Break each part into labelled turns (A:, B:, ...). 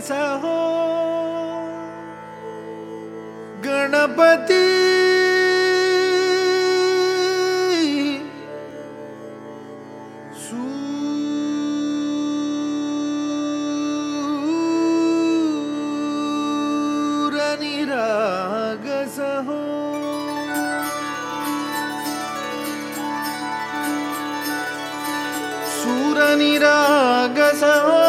A: सहो। गणपति। सूरनिरागसहो सूरनिरागसहो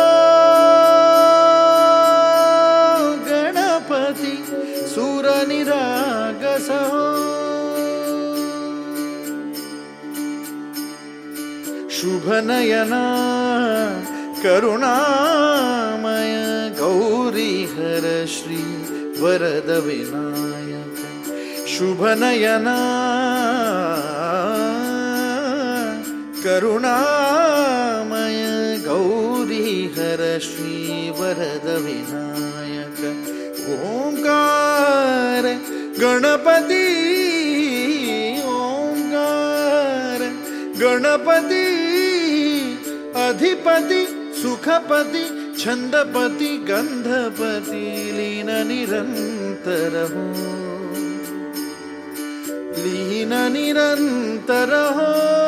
A: शुभनयना, करुणामय, गौरीहर श्री वरद विनायक शुभ शुभनयना, करुणामय, गौरीहर श्री वरद विनायक ओंकार, गणपती ओंकार, गणपती। अधिपति सुखपति छन्दपति गन्धपति लीन निरन्तर हो लीन निरन्तर हो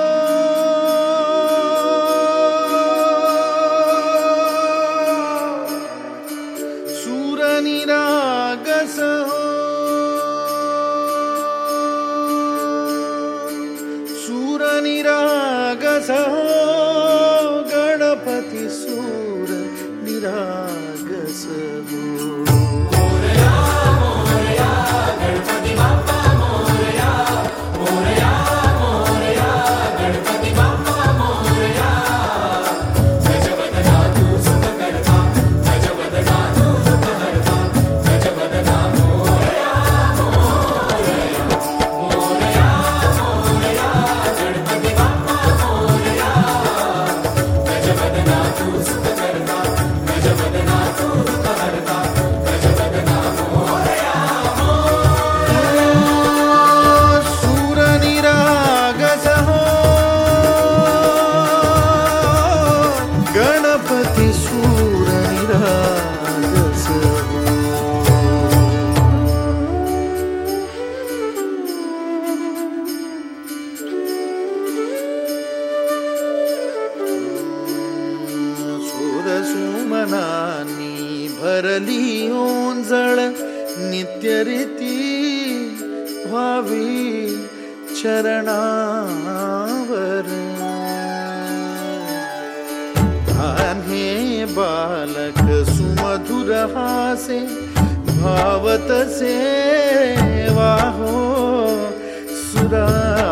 A: Jones. भरली ओंजळ नित्यरीती व्हावी चरणावर। हे बालक सुमधुर हासे भावत सेवाहो सुरातुन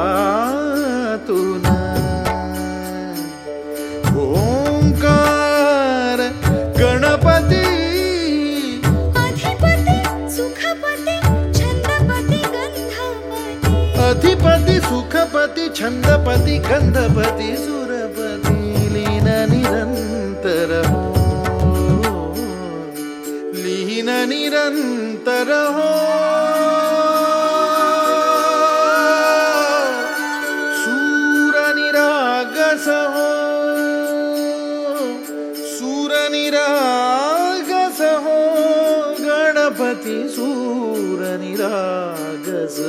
A: ಅಧಿಪತಿ ಸುಖಪತಿ ಛಂದಪತಿ ಕಂದಪತಿ ಸುರಪತಿ ಲೀನ ನಿರಂತರ ಲೀನ ನಿರಂತರ ಸೂರ ನಿರಾಗಸ ಸೂರ ನಿರಾಗಸ ಗಣಪತಿ ಸೂರ ನಿರಾಗಸ